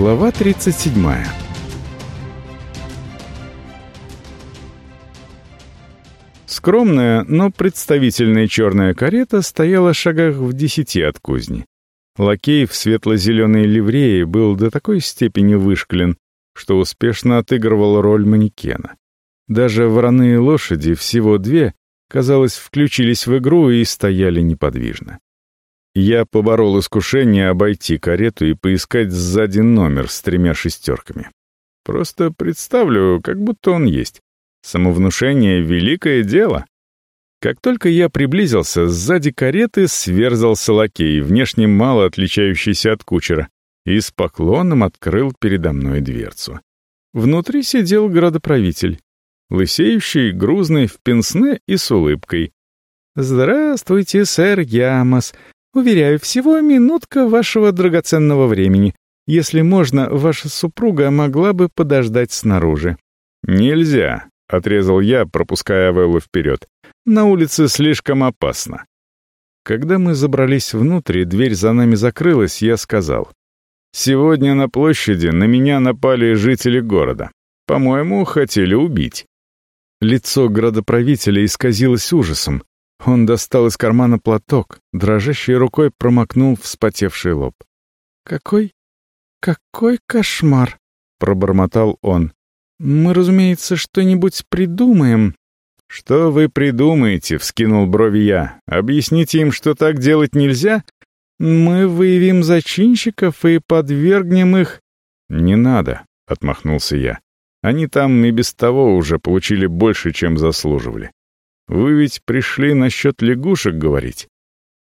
Глава 37 Скромная, но представительная черная карета стояла в шагах в десяти от кузни. Лакей в светло-зеленой ливреи был до такой степени вышклен, что успешно отыгрывал роль манекена. Даже вороные лошади, всего две, казалось, включились в игру и стояли неподвижно. Я поборол искушение обойти карету и поискать сзади номер с тремя шестерками. Просто представлю, как будто он есть. Самовнушение — великое дело. Как только я приблизился, сзади кареты сверзался лакей, внешне мало отличающийся от кучера, и с поклоном открыл передо мной дверцу. Внутри сидел градоправитель, лысеющий, грузный, в пенсне и с улыбкой. «Здравствуйте, сэр Ямос. Уверяю, всего минутка вашего драгоценного времени. Если можно, ваша супруга могла бы подождать снаружи». «Нельзя», — отрезал я, пропуская Авеллу вперед. «На улице слишком опасно». Когда мы забрались внутрь и дверь за нами закрылась, я сказал. «Сегодня на площади на меня напали жители города. По-моему, хотели убить». Лицо градоправителя исказилось ужасом. Он достал из кармана платок, дрожащей рукой промокнул вспотевший лоб. «Какой... какой кошмар!» — пробормотал он. «Мы, разумеется, что-нибудь придумаем». «Что вы придумаете?» — вскинул брови я. «Объясните им, что так делать нельзя?» «Мы выявим зачинщиков и подвергнем их...» «Не надо», — отмахнулся я. «Они там и без того уже получили больше, чем заслуживали. Вы ведь пришли насчет лягушек говорить?»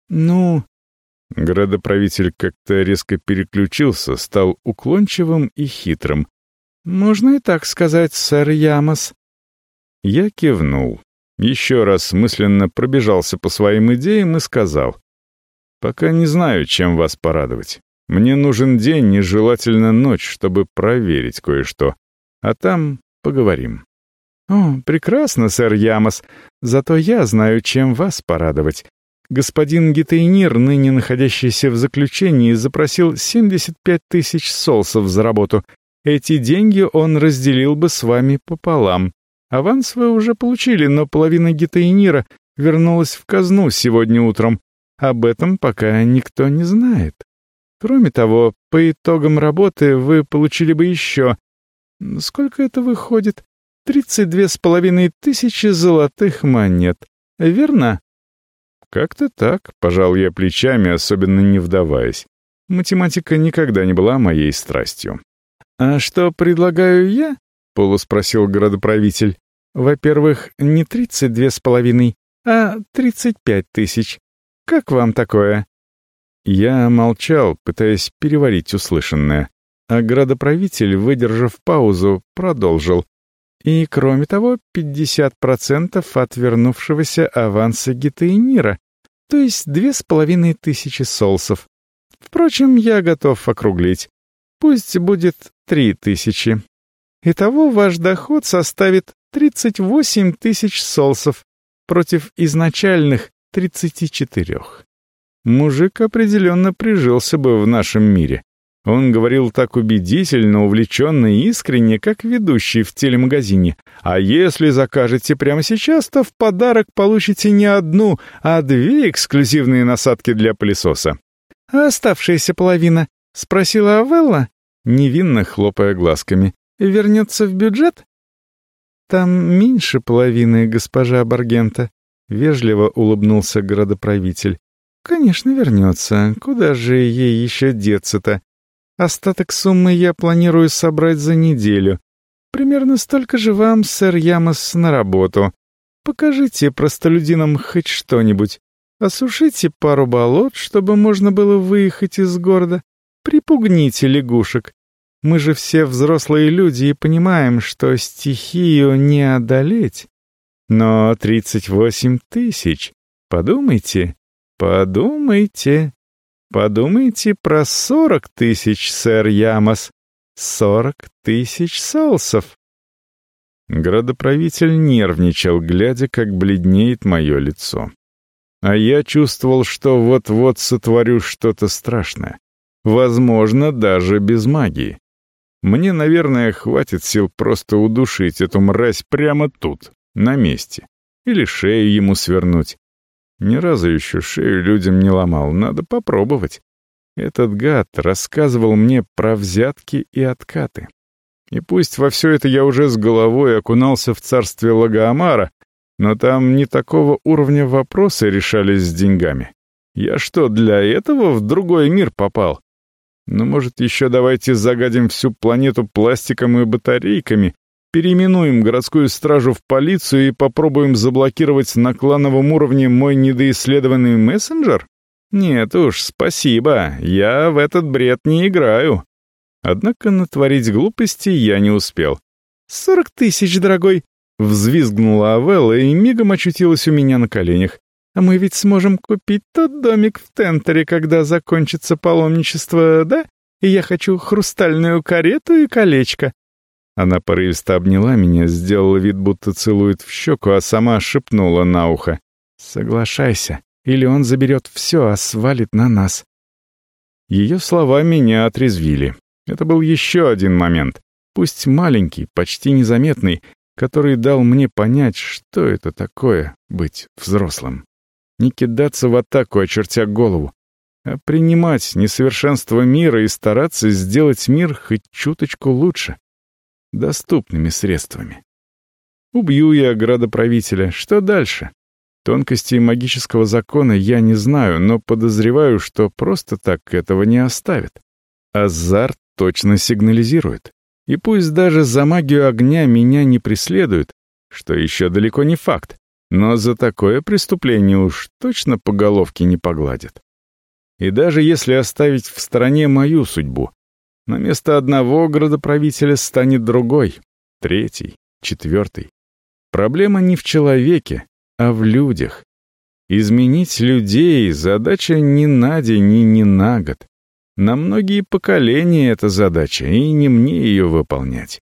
«Ну...» Градоправитель как-то резко переключился, стал уклончивым и хитрым. «Можно и так сказать, сэр Ямос». Я кивнул. Еще раз мысленно пробежался по своим идеям и сказал. «Пока не знаю, чем вас порадовать. Мне нужен день и желательно ночь, чтобы проверить кое-что. А там поговорим». «О, прекрасно, сэр Ямос. Зато я знаю, чем вас порадовать. Господин Гитейнир, ныне находящийся в заключении, запросил 75 тысяч солсов за работу. Эти деньги он разделил бы с вами пополам. Аванс вы уже получили, но половина Гитейнира вернулась в казну сегодня утром. Об этом пока никто не знает. Кроме того, по итогам работы вы получили бы еще... Сколько это выходит? Тридцать две с половиной тысячи золотых монет. Верно? Как-то так, пожал я плечами, особенно не вдаваясь. Математика никогда не была моей страстью. А что предлагаю я? полуспросил городоправитель. Во-первых, не тридцать две с половиной, а тридцать пять тысяч. Как вам такое? Я молчал, пытаясь переварить услышанное, а градоправитель, выдержав паузу, продолжил. И, кроме того, 50% от вернувшегося аванса Гитаинира, то есть две с половиной тысячи солсов. Впрочем, я готов округлить. Пусть будет три тысячи. Итого ваш доход составит 38 тысяч солсов против изначальных 34. Мужик определенно прижился бы в нашем мире. Он говорил так убедительно, увлеченно и искренне, как ведущий в телемагазине. А если закажете прямо сейчас, то в подарок получите не одну, а две эксклюзивные насадки для пылесоса. «А оставшаяся половина?» — спросила Авелла, невинно хлопая глазками. «Вернется в бюджет?» «Там меньше половины, госпожа Баргента», — вежливо улыбнулся городоправитель. «Конечно, вернется. Куда же ей еще деться-то? Остаток суммы я планирую собрать за неделю. Примерно столько же вам, сэр Ямос, на работу. Покажите простолюдинам хоть что-нибудь. Осушите пару болот, чтобы можно было выехать из города. Припугните лягушек. Мы же все взрослые люди и понимаем, что стихию не одолеть. Но тридцать восемь тысяч. Подумайте, подумайте. Подумайте про сорок тысяч, сэр Ямос. Сорок тысяч солсов. Градоправитель нервничал, глядя, как бледнеет мое лицо. А я чувствовал, что вот-вот сотворю что-то страшное. Возможно, даже без магии. Мне, наверное, хватит сил просто удушить эту мразь прямо тут, на месте. Или шею ему свернуть. Ни разу еще шею людям не ломал, надо попробовать. Этот гад рассказывал мне про взятки и откаты. И пусть во все это я уже с головой окунался в царстве Лагоамара, но там не такого уровня вопросы решались с деньгами. Я что, для этого в другой мир попал? Ну, может, еще давайте загадим всю планету пластиком и батарейками, переименуем городскую стражу в полицию и попробуем заблокировать на клановом уровне мой недоисследованный мессенджер? Нет уж, спасибо, я в этот бред не играю. Однако натворить глупости я не успел. «Сорок тысяч, дорогой!» Взвизгнула Авелла и мигом очутилась у меня на коленях. «А мы ведь сможем купить тот домик в Тентере, когда закончится паломничество, да? И я хочу хрустальную карету и колечко». Она порывисто обняла меня, сделала вид, будто целует в щеку, а сама шепнула на ухо. «Соглашайся, или он заберет все, а свалит на нас». Ее слова меня отрезвили. Это был еще один момент, пусть маленький, почти незаметный, который дал мне понять, что это такое — быть взрослым. Не кидаться в атаку, очертя голову, а принимать несовершенство мира и стараться сделать мир хоть чуточку лучше, доступными средствами. Убью я градоправителя, что дальше? Тонкостей магического закона я не знаю, но подозреваю, что просто так этого не оставят. Азарт точно сигнализирует. И пусть даже за магию огня меня не преследуют, что еще далеко не факт, но за такое преступление уж точно по головке не погладят. И даже если оставить в стороне мою судьбу, на место одного градоправителя станет другой, третий, четвертый. Проблема не в человеке, а в людях. Изменить людей — задача не на день и не на год. На многие поколения эта задача, и не мне ее выполнять.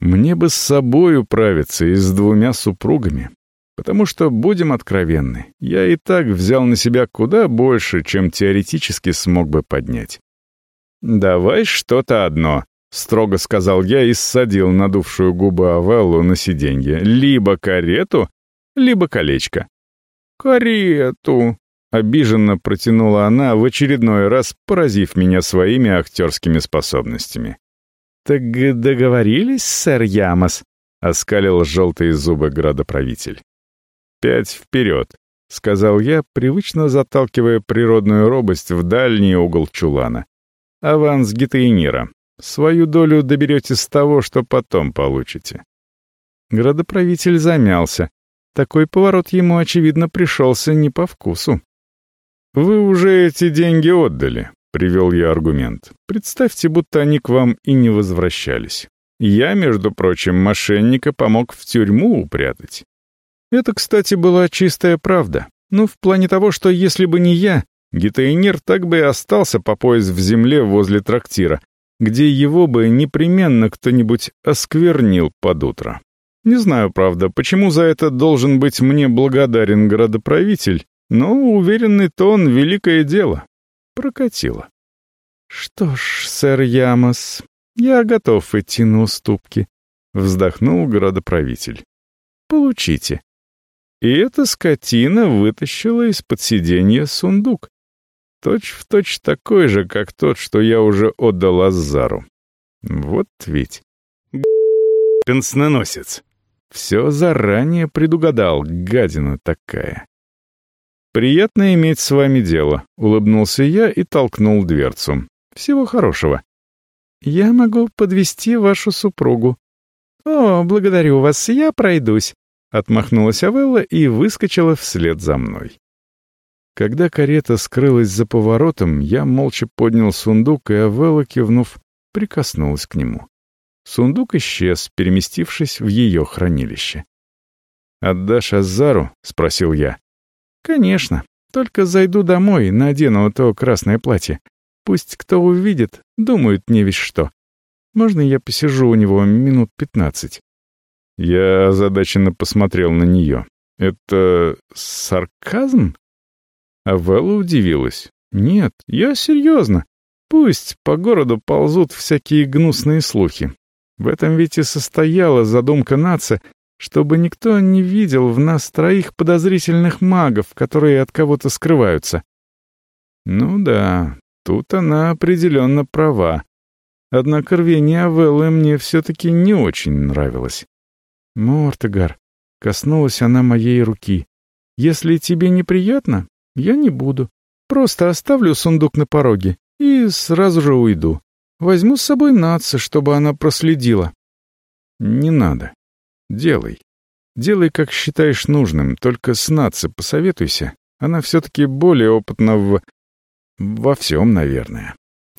Мне бы с собой управиться и с двумя супругами. Потому что, будем откровенны, я и так взял на себя куда больше, чем теоретически смог бы поднять. «Давай что-то одно», — строго сказал я и ссадил надувшую губы Авеллу на сиденье. «Либо карету, либо колечко». «Карету», Обиженно протянула она, в очередной раз поразив меня своими актерскими способностями. «Так договорились, сэр Ямос?» — оскалил желтые зубы градоправитель. «Пять вперед», — сказал я, привычно заталкивая природную робость в дальний угол чулана. «Аванс Гитаинира. Свою долю доберете с того, что потом получите». Градоправитель замялся. Такой поворот ему, очевидно, пришелся не по вкусу. «Вы уже эти деньги отдали», — привел я аргумент. «Представьте, будто они к вам и не возвращались. Я, между прочим, мошенника помог в тюрьму упрятать». Это, кстати, была чистая правда. Ну, в плане того, что если бы не я, Гитаинер так бы и остался по пояс в земле возле трактира, где его бы непременно кто-нибудь осквернил под утро. Не знаю, правда, почему за это должен быть мне благодарен городоправитель, но уверенный тон — великое дело. Прокатило. «Что ж, сэр Ямос, я готов идти на уступки», — вздохнул городоправитель. «Получите». И эта скотина вытащила из-под сиденья сундук. Точь в точь такой же, как тот, что я уже отдал Азару. Вот ведь. Пенсноносец. Все заранее предугадал, гадина такая. «Приятно иметь с вами дело», — улыбнулся я и толкнул дверцу. «Всего хорошего». «Я могу подвести вашу супругу». «О, благодарю вас, я пройдусь», — отмахнулась Авелла и выскочила вслед за мной. Когда карета скрылась за поворотом, я молча поднял сундук, и Авелла, кивнув, прикоснулась к нему. Сундук исчез, переместившись в ее хранилище. «Отдашь Азару?» — спросил я. «Конечно. Только зайду домой, надену то красное платье. Пусть кто увидит, думают не весь что. Можно я посижу у него минут пятнадцать?» Я озадаченно посмотрел на нее. «Это сарказм?» А Вэлла удивилась. «Нет, я серьезно. Пусть по городу ползут всякие гнусные слухи. В этом ведь и состояла задумка нации, чтобы никто не видел в нас троих подозрительных магов, которые от кого-то скрываются. Ну да, тут она определенно права. Однако рвение Авеллы мне все-таки не очень нравилось. «Мортегар», — коснулась она моей руки, — «если тебе неприятно, я не буду. Просто оставлю сундук на пороге и сразу же уйду. Возьму с собой Натса, чтобы она проследила». «Не надо. Делай. Делай, как считаешь нужным, только с Натса посоветуйся. Она все-таки более опытна в... во всем, наверное».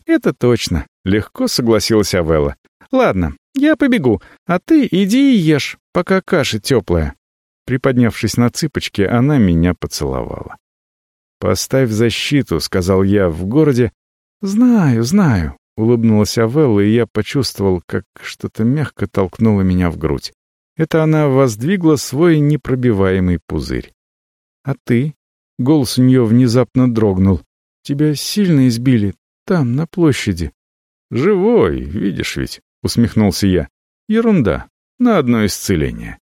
«Это точно», — легко согласилась Авелла. «Ладно, я побегу, а ты иди и ешь, пока каша теплая». Приподнявшись на цыпочки, она меня поцеловала. «Поставь защиту», — сказал я в городе. «Знаю, знаю», — улыбнулась Авелла, и я почувствовал, как что-то мягко толкнуло меня в грудь. Это она воздвигла свой непробиваемый пузырь. «А ты?» — голос у нее внезапно дрогнул. «Тебя сильно избили, там, на площади». «Живой, видишь ведь», — усмехнулся я. «Ерунда, на одно исцеление».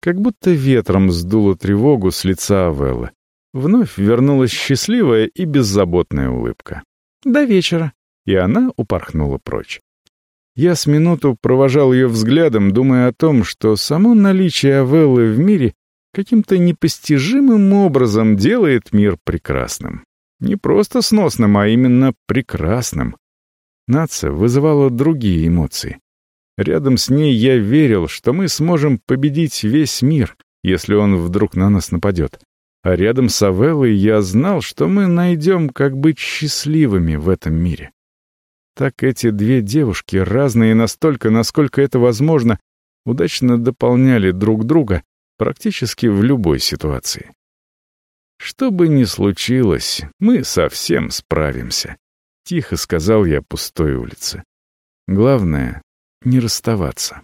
Как будто ветром сдуло тревогу с лица Авеллы. Вновь вернулась счастливая и беззаботная улыбка. «До вечера!» И она упорхнула прочь. Я с минуту провожал ее взглядом, думая о том, что само наличие Авеллы в мире каким-то непостижимым образом делает мир прекрасным. Не просто сносным, а именно прекрасным. Нация вызывала другие эмоции. Рядом с ней я верил, что мы сможем победить весь мир, если он вдруг на нас нападет. А рядом с Авеллой я знал, что мы найдем, как быть счастливыми в этом мире. Так эти две девушки, разные настолько, насколько это возможно, удачно дополняли друг друга практически в любой ситуации. Что бы ни случилось, мы совсем справимся, — тихо сказал я пустой улице. Главное — не расставаться.